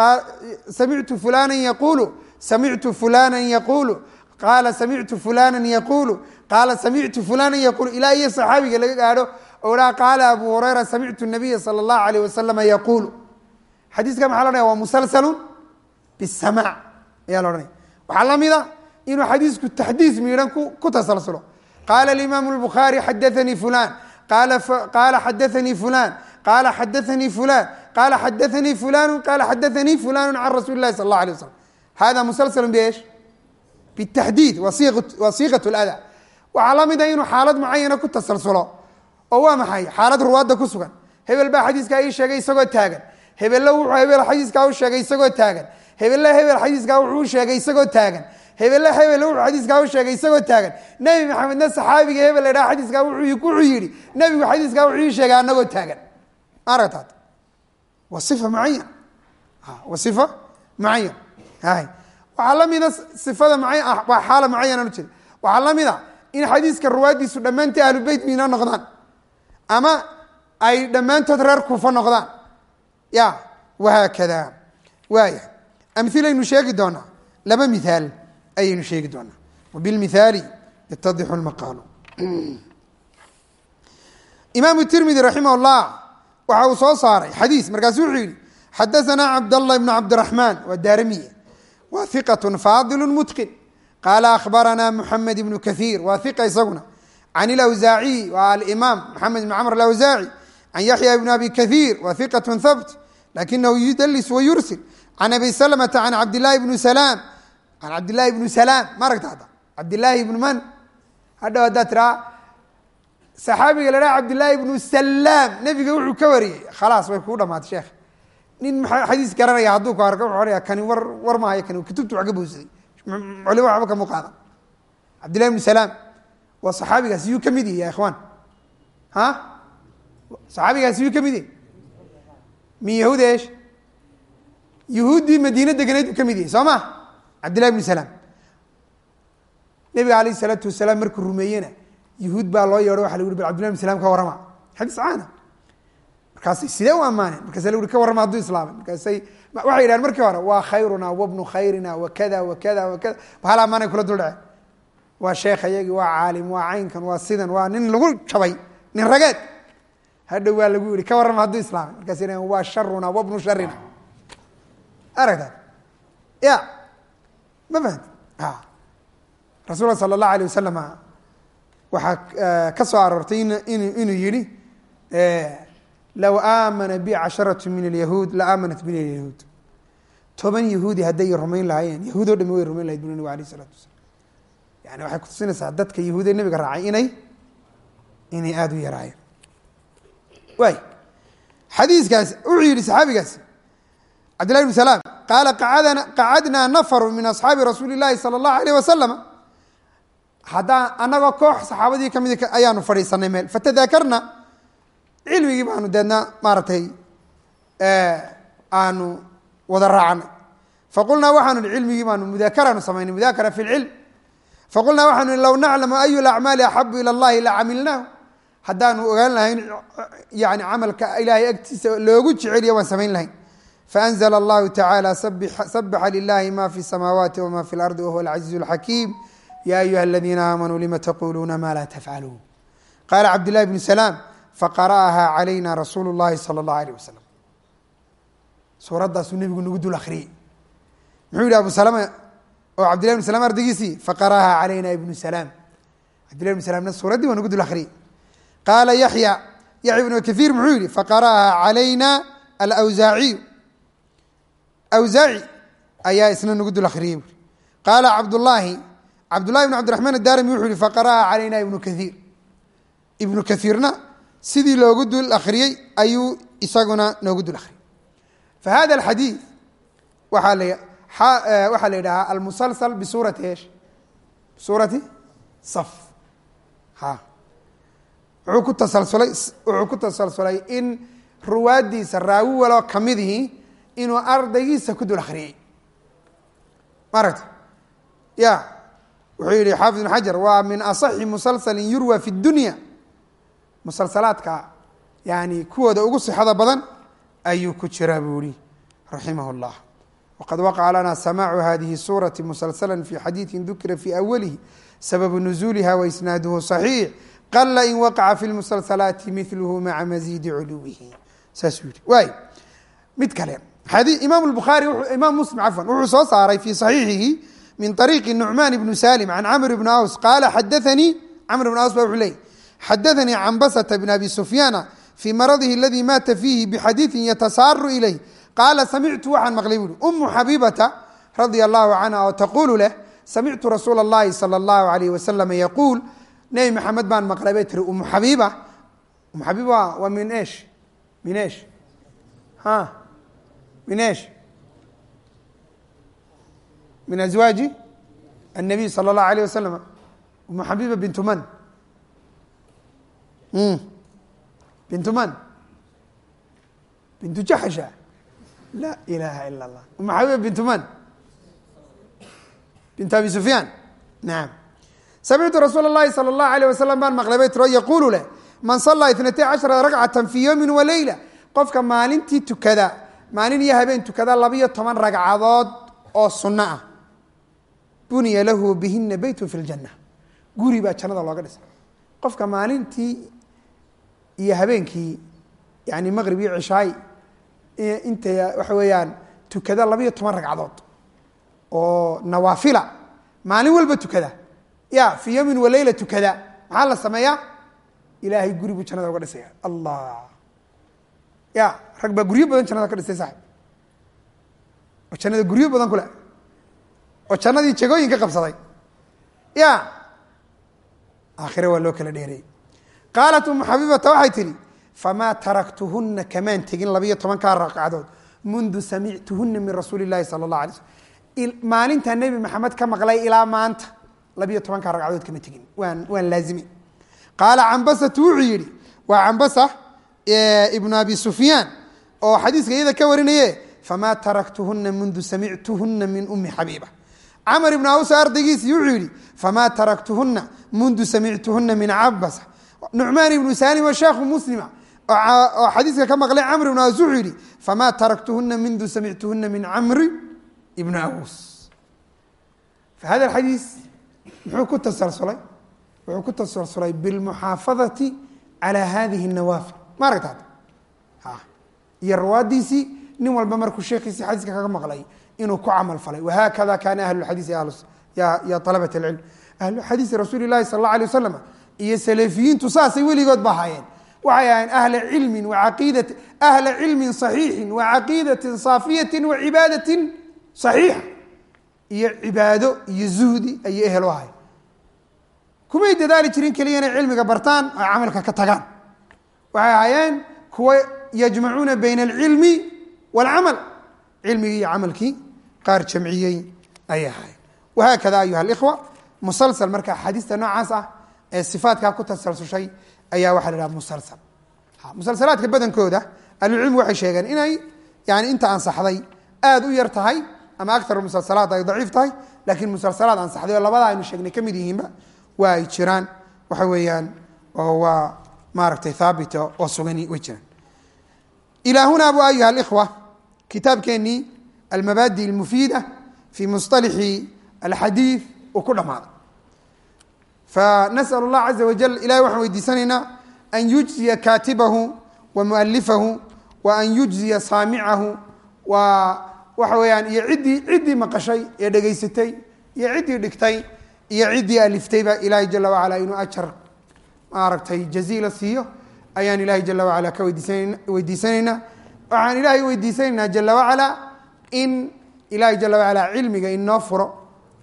samictu fulanan yaquulu. Samictu fulanan yaquulu. Qaala samictu fulanan yaquulu. Qaala samictu fulanan yaquulu. Ilaa iyo saxaabiga laga gaadho oo dhaha qaala abu hurayra samictu nabiya sala allahu alayh wasalama yaquulu. Xadiiska maxaa la odhanaya waa musalsalun bisamac ayaa la odhanaya. Waxaa la mid a inuu xadiisku taxdiis miidhan ku tasalsulo. Qaala alimaamu lbukhaari xadaanii fulan qaala xadaanii fulan qaala xadaanii fulan qaala xadaanii fulanu qaala xadaanii fulanu can rasuuli lahi sal allah alay waslam hada musalsalun beesh bitaxdiid waa lada waxaa la mid a inuu xaalad mucayana ku tasalsulo. Oo waa maxay? Xaalad ruwaadda ku sugan. Hebel baa xadiiskaa ii sheegay isagoo taagan. Hebelle wuxuu hebel xadiiskaa u sheegay isagoo taagan hebelle hebel xadiiskaa wuxuu sheegay isagoo taagan. Hebelle hebel wuxuu xadiiskaa sheegay isagoo taagan. Nebi maxamedna saxaabiga hebel la dhaha xadiiskaa wuxuu yidhi nebigu xadiiskaa wuxuu sheegay anagoo taagan. Aragtaad? Waa sifa mucayan waa sifa mucayan hay. Waxaa la mida sifada mucayan waa xaala mucayan aan ujeeda waxaa la mid a in xadiiska ruwaaddiisu dhammaantii ahlu beyt miina noqdaan. Ama ay dhammaantood reer kufa noqdaan. Ya wahaakada. Waaya amilaynu sheegi doonaa laba miaal ayaynu sheegi doonaa wabilmithaali yatadixu lmaqaalu imaamu tirmidi raximah llah waxa uu soo saaray xadiis markaasu wuxuu yihi xadaanaa cabdallah ibnu cabdiraxmaan waa daaramiye wa iqat faadilu mutqin qaala akhbaranaa muxamed ibnu kaiir waa iqa isaguna can ilawsaaciy waa alimaam maxamed ibn camr alawsaaci can yaxya ibn abi kaiir wa iqat habt lakinahu yudalis wa can abi salmata can cabdilahi bni salaam can cabdilahi bni salaam ma aragta hadda cabdilaahi ibnu man hadhow haddaad tiraa saxaabiga la dhaha cabdillaahi ibnu salaam nebiga wuxuu ka wariyey khalaas way kuu dhamaatay sheekh nin xadiis garanaya hadduu ku arko wuxuu odhaya kani war war maayo kani kutubtu wax ka bowsaday culimo waxba kamu qaadan cabdillahi ibnu salaam waa saxaabigaas yuu ka mid yahi ya ikhwaan ha saxaabigaas yuu ka mid yahi min yahuud eesh yahuuddii madiina deganeed buu ka mid yahay soo ma? Cabdillahi ibnu salaam. Nebiga alayh isalaatu wasalaam markuu rumeeyena yahuud baa loo yeedho waxa la uri bal cbdillah bin salam ka warrama. Xadiis caana markaasay sidee u ammaaneen markaasa la uri ka warrama hadduu islaamay. Markaasay waxay yidhahen markii hore waa khayruna wabnu khayrina wakada wakada wakada bahal ammaanay kula dul dhaceen waa sheekh ayagii waa caalim waa caynkan waa sidan waa nin lagu jabay nin rageed hadhow waa lagu yihi ka warrama hadduu islaamay. Markaas waa sharuna wabnu sharina aragta ya ma fahamti rasuulka sala allahu alayh wasalama waxaa ka soo aroortay inuu yihi low aamana bi casharatu min alyahuud la aamanat min alyahuud toban yahuudi hadday rumayn lahaayeen yahuud o dhami way rumayn lahayd bu nabig alayh isalatu wasalam yani waxay kutusinaysaa dadka yahuudee nebiga raacay inay inay aada u yaraayeen waay xadiiskaasi wuxuu yihi saxaabigaasi cabdillahi bn salaam qaala qacadnaa nafaru min asxaabi rasuuli llahi sala allahu alayh wasalama haddaan anagoo koox saxaabadii ka mid ayaanu fadhiisanay meel. Fatadaakarna cilmigii baanu deedna maaragtay aanu wada raacanay faqulnaa waxaanu hi cilmigii baanu mudaakaraanu samaynay mudaakara fi lcilm faqulnaa waxaanu hi low naclamu ayu lacmaali axabu ila allahi lacamilnaahu haddaanu ogaan lahayn yani camalka ilaahay agtiisa loogu jeceliya waan samayn lahayn faanzla allahu tacaala sabaxa lilahi ma fi samaawaati wma fi lardi wahuwa alcaziiz alxakiim ya ayuha aladiina aamanuu lima taquluuna ma laa tafcaluun qaala cabdillahi bnu salaam faqara'aha calayna rasuulu llahi sala allahu alayh wasalam suuraddaasuu nebigu nagu dul akhriyey muxuu yihi abu salama oo cabdillahi bnu salam ardaygiisii faqara'aha calayna ibnu salaam cabdillahi bnu salamna suuraddii waa nagu dul akhriyey qaala yaxya yaxya ibnu kaiir muxuu yihi faqara'aha calayna alawsaaciyu awsaaci ayaa isna nagu dul akhriyey. Buui qaala cabdullaahi cabdullahi bn cabdiraxmaan adarami wuxuu yihi faqara'aha calayna ibnu kaiir ibnu kaiirna sidii loogu dul akhriyey ayuu isaguna noogu dul akhriyey. Fa hada alxadiid waxaa la waxaa la yidhahaa almusalsal bisuurati esh bisuurati saf. Ha. Wuxuu ku tasalsulay in ruwaaddiisa raawi waloo kamidihii inuu ardaygiisa ku dul akhriyey maaragta ya wuxuu yihi xaafid ibn xajar waa min asaxi musalsalin yurwa fi dunya. Musalsalaadka yani kuwooda ugu sixada badan ayuu ku jiraa buu yihi raximah اllah wqad waqaca lana samaacu hadihi suurati musalsala fi xadiidi dukira fi awalihi sababu nuzuuliha waisnaaduhu صaxiix qala in waqaca fi lmusalsalaati milhu maca maziidi culuwihi. Saasuu yihi waay mid kale imaam bukhaari imaam muslim cafwan wuxuu soo saaray fi صaxiixihi min طariiqi nucmaan ibnu salim can camr bn aws qaala xadaanii camr bn aws ba wuxuu leeyay xadaanii cambasata bn abi sufyaana fii maradihi aladii maata fiihi bixadiiثi yatasaaru ilayh qaala samictu waxaan maqlay buui umu xabiibata radia allahu canha oo taquulu leh samictu rasuula اllahi salى اllahu alayh wasalam yaquul nebi maxamed baan maqlay bay tiri umu xabiiba umu xabiiba waa min esh min esh ha min esh min azwaaji الnabiy salى اllahu alayh wasalam umu xabiiba bintu man bintu man bintu jaxsha laa ilaha ila اllah umu xabiiba bintu man bintu abi sufyaan nacam samictu rasuul اlahi salى اllahu alayh wasalam baan maqlay bay tiro yaquulu leh man salaa itnatay cashara ragcata fi yowmi waleyla qofka maalintii tukada maalin iyo habeen tukada labiyo toban ragcadood oo sunno ah. Buniya lahu bihina beytu fi اljanna guri baa jannada looga dhisay. Qofka maalintii iyo habeenkii yani maqrib iyo cishaay inta waxa weeyaan tukada labiyo toban ragcadood oo nawaafila maalin walba tukada. Ya fii yowmin waleyla tukada. Maxaa la sameeyaa? Ilaahay guri buu jannada uga dhisaya. Allah ya rag baa guryo badan jannada ka dhistay saaib oo jannada guryo badan kule oo jannadii jegooyin ka qabsaday. Ya aakhire waa loo kala dheereeyey qaalat umu xabibata waxay tidhi famaa taraktuhuna kamaan tegin labiyo tobankaa ragcadood mundu samictuhuna min rasuuli اllahi sala اllah alay slm maalintaa nebi maxamed ka maqlay ilaa maanta labiyo tobankaa ragcadood kama tegin waan waan laazimay qaala cambasatu wuxuu yidhi waa cambasa ibnu abi sufyaan oo xadiiska iyada ka warinaye famaa taraktuhuna mundu samictuhuna min umi xabiiba camar ibnu aws ardaygiisii wuxuu yihi famaa taraktuhuna mundu samictuhuna min cabasa nucmaan ibnu saalim oo sheekhu muslima oo xadiiska ka maqlay camr ibnu aws wuxuu yihi famaa taraktuhuna mundu samictuhuna min camri ibni aws. Fahada alxadiis muxuu ku tasalsulay wuxuu ku tasalsulay bilmuxaafadati calaa hadihi اnawaafil ma aragta ah, iyo rawaadiisii nin walba markuu sheekiisii xadiiska kaga maqlay inuu ku camal falay. Wahaakada kaana ahlulxadiisi ya alabat alcilm ahlu rasuuli lahi sal alla alay wasalam iyo salafiyiintu saasay weligood ba ahaayeen. Waxay ahayn ahla cilmin waaqida ahla cilmin saxiixin wa caqiidatin saafiyati saxiixa. Iyo cibaado iyo zuhdi ayay ehel u ahayn kumay dadaali jirin keliya cilmiga bartaan oo camalka ka tagaan waxay ahaayeen kuwa yajmacuuna bayna alcilmi wاlcamal cilmigii iyo camalkii qaar jamciyey ayay ahaayeen. Wahaakada ayuha اlikhwa musalsal marka axaadiista noocaas ah ee sifaatkaa ku tasalsushay ayaa waxa la haha musalsal. Musalsalaadka badankooda ahlucilmi waxay sheegeen inay yani inta ansaxday aada u yar tahay ama akaru musalsalaat ay daciif tahay laakiin musalsalaad ansaxday oo labada aynu sheegnay ka mid yihiinba waa ay jiraan. Waxa weeyaan oo waa maaragtay haabita oo sugani way jiraan ilaa huna bu ayuha alikhwa kitaabkeenii almabaadi almufiida fi musطalixi alxadiid uu ku dhammaaday fanasأl اllah caza wajal ilahay waxaan weydiisanaynaa an yujziya kaatibahu wa mualifahu wa an yujziya saamicahu wa waxa weeyaan iyo ciddii ciddii maqashay ee dhegaysatay iyo ciddii dhigtay iyo ciddii aliftayba ilaahay jala wacala inuu ajar maaragtay jaziila siiyo ayaan ilaahay jala wacala ka weydiisan weydiisanaynaa. Waxaan ilaahay weydiisanaynaa jala wacala in ilaahay jala wacala cilmiga inoo furo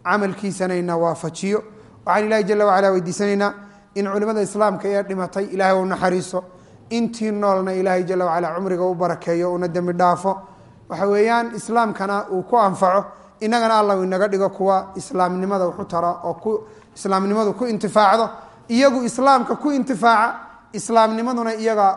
camalkiisana ina waafajiyo. Waxaan ilaahay jala wacala weydiisanaynaa in culimada islaamka ee dhimatay ilaahay u naxariiso intii noolna ilaahay jala wacala cumriga u barakeeyo una dembi dhaafo. Waxa weeyaan islaamkana uu ku anfaco inagana allah inaga dhigo kuwa islaamnimada waxu tara oo ku islaamnimadu ku intifaacdo iyagu islaamka ku intifaaca islaamnimaduna iyaga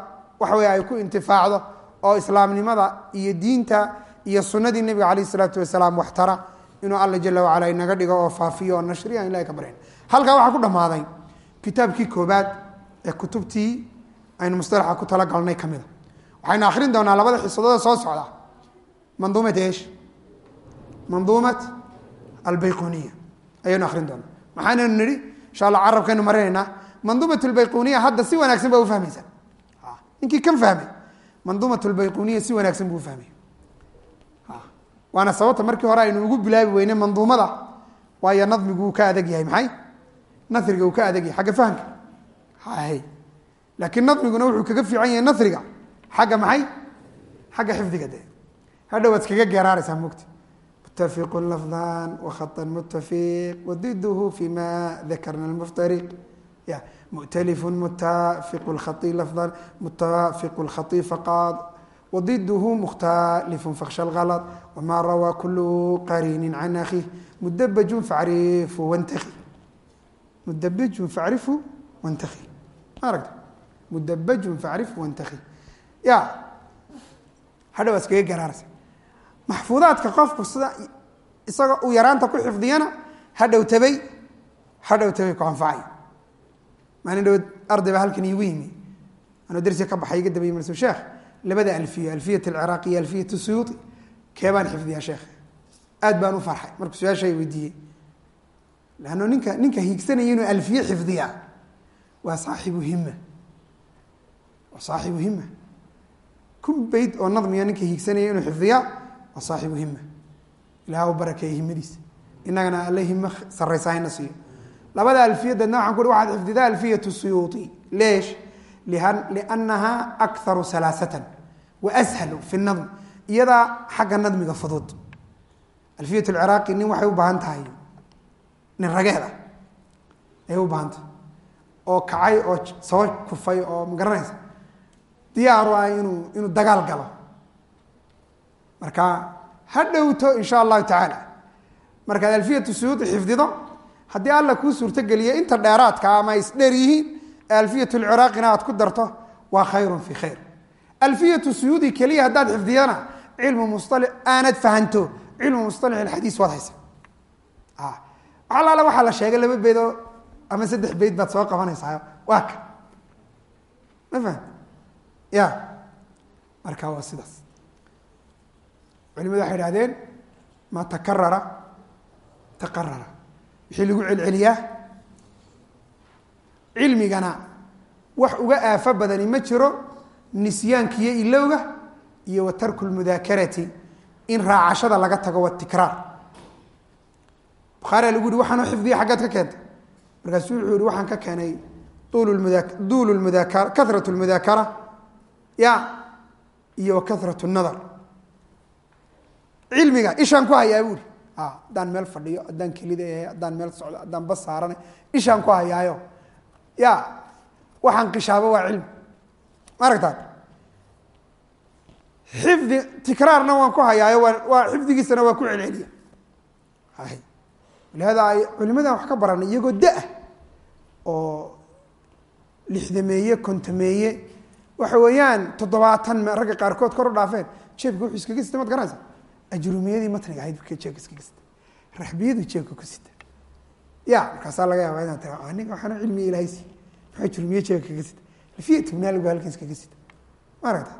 waxa wey ay ku intifaacdo oo islaamnimada iyo diinta iyo sunadii nebiga calayh isalaatu wasalaam wax tara inuu alla jala wacala inaga dhigo oo faafiyo oo nashri aan ilahay ka baryan halkaa waxaa ku dhammaaday kitaabkii koobaad ee kutubtii aynu mustalaxa ku talagalnay ka mida waxaynu akhrin doonaa labada xisadooda soo socda. Manduumat esh manduumat albayquniya ayaynu akhrin doonaa. Maxaanaynu nidhi insha allah carabkaynu marinaynaa manduumat lbayquniya hadda si wanaagsan baa ufahmaysa ninkii kan fahmay. Lbayquniya si wanaagsan buu ufahmay waana sababta markii hore aynu ugu bilaabi weyne manduumada waayo nadmigu uu ka adag yahay maxay? Nariga uu ka adag yahay xagga fahamka. Laakiin nadmiguna wuxuu kaga fiican yahay nariga xagga maxay? Xagga xifdiga de hadha waad iskaga geeraaraysaa mogta mutafiqu lafdan wakhatan mutafiq wadiduhu fi ma dakarna lmuftariq ya mu'talifun mutafiqu lkhai lafdan mutafiqu lkhai faqad wdiduhu mukhtalifun faksha lgalط wma rawaa kulu qariinin can akhiih mudabajun facrifu wantaki mudabajun facrifu wantaki ma aragta mudabajun facrifu wantaki ya hadha waa iskaga garaaraysa maxfuudaadka qofku sida isaga uu yaraanta ku xifdiyana hadhow tabay hadhow tabay ku anfacay. Maalin dhawood arday baa halkan iigu yimi. Anuu dersiga ka baxay iga dabay marsu sheekh labada alfiya alfiyat alciraaqi iyo alfiyat suyuuti kee baan xifdiyaa sheekh. Aad baan u farxay markuu su'aasha weydiiyey. Leanno ninka ninka hiigsanaya inuu alfiye xifdiyaa waa saaxibu hima waa saaxibu hima kun beyd oo nadmiga ninka hiigsanaya inuu xifdiyaa waa saaxibu hima. Ilaah u barakeeya himadiisa. Inagana alle himo sarraysa hayna siiyo. Labada alfiyadeedna waxaan ku waxaad xifdidaa alfiyat suyuuti. Leesh lnaha akaru salaasatan waashalu fi nadm. Iyadaa xagga nadmiga fudud alfiyat ciraaqi nin waxay u baahan tahay nin rageeda ayay u baahan tahay. Oo kacay oo soo kufay oo magaranaysa diyaaru ah inuu inuu dagaal galo marka ha dhowto insha allahu tacaala. Markaad alfiyatu suyuudi xifdido. Haddii alla kuu suurtogeliya inta dheeraadka ama isdheer yihiin alfiyat lciraaqina aad ku darto waa khayrun fi khayr. Alfiyatu suyuudi keliya haddaad xifdiyana cilmu musali aanad fahanto. Cilmu musalax alxadiis waad haysa. Alaala waxaa la sheegay laba beydoo ama saddex beyd baad soo qabanaysaa? Waa ma fahan ya marka waa sidaas culimadu waxay idhahdeen ma takarara taqarara wixii lagu celceliyaa cilmigana wax uga aafo badani ma jiro nisyaankiiyo ilowga iyo wa tarku lmudaakarati in raacashada laga tago watikraar bukhaariya lagu yihi waxaanu xifdiya xaggeed ka keentay. Markaasuu wuxuu yihi waxaan ka keenay duul lmudaakara karat lmudaakara ya iyo wa karat nadar cilmiga ishaan ku hayaa buuri haddaan meel fadhiyo haddaan kelida ahay haddaan meel socdo haddaan bas saarana ishaan ku hayaayo. Ya waxaan qishaabo waa cilmi. Ma aragtaa xifdi tikraarna waan ku hayaayo waa xifdigiisana waa ku celceliya. Walihada ay culimadan wax ka baranay iyagoo da- oo lixdameeye kontameeye waxa weeyaan toddobaatan ragga qaarkood kor u dhaafeen jeebka wuxuu iskaga sita mad garanaysa ajrumiyadii matniga ahayd iskaga sita raxbiyadu jeebka ku sita ya markaasaa laga yaaba inaad tia aniga waxaana cilmiga ilahay si maxaa ajrumiye jeebka kaga sita lafiya tubnaaligu halkan iskaga sita ma aragta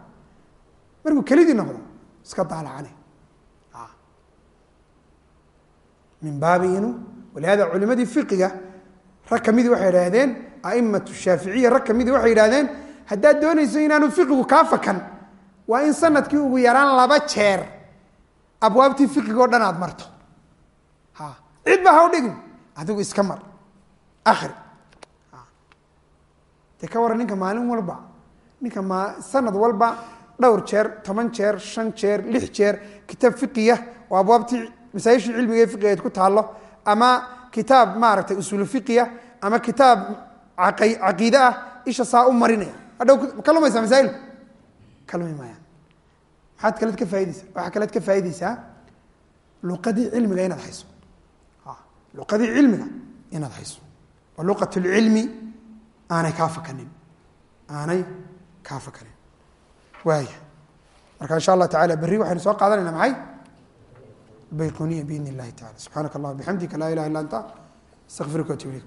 markuu kelidii noqdo iska daalacane min baabi inuu walihada culimadii fiqiga rag kamidii waxay idhahdeen aimatu shaaficiya rag kamidii waxay yidhahdeen haddaad doonayso inaanu fiqigu kaa fakan waa in sannadkii ugu yaraan laba jeer abwaabtii fiqiga o dhan aad marto. Ha. Cid ba ha dhigin. Adigu iska mar. Akri dee ka waran ninka maalin walba ninka ma sanad walba dhowr jeer toban jeer shan jeer lix jeer kitaab fiqiya oo abwaabtii masaayishii cilmiga ee fiqigeed ku taallo ama kitaab maaragtay usuulu fiqiya ama kitaab caqiide ah isha saa u marinaya. Hadhow ka lumaysaa masaa'ilku ka lumi maayaan maxaad kaleed ka faa'ideysaa waxaa kaleed ka faa'ideysaa luqadii cilmiga inaad hayso. Luqadii cilmiga inaad hayso. Oo luqat lcilmi aanay kaa fakanin. Aanay kaa fakanin. Waaya marka insha allah tacala berri waxaynu soo qaadanayna maxay? Bayquniya biidn illahi tacala subxaanaka allah bixamdika laa ilaha illa anta astaqfiruka watuub ilayk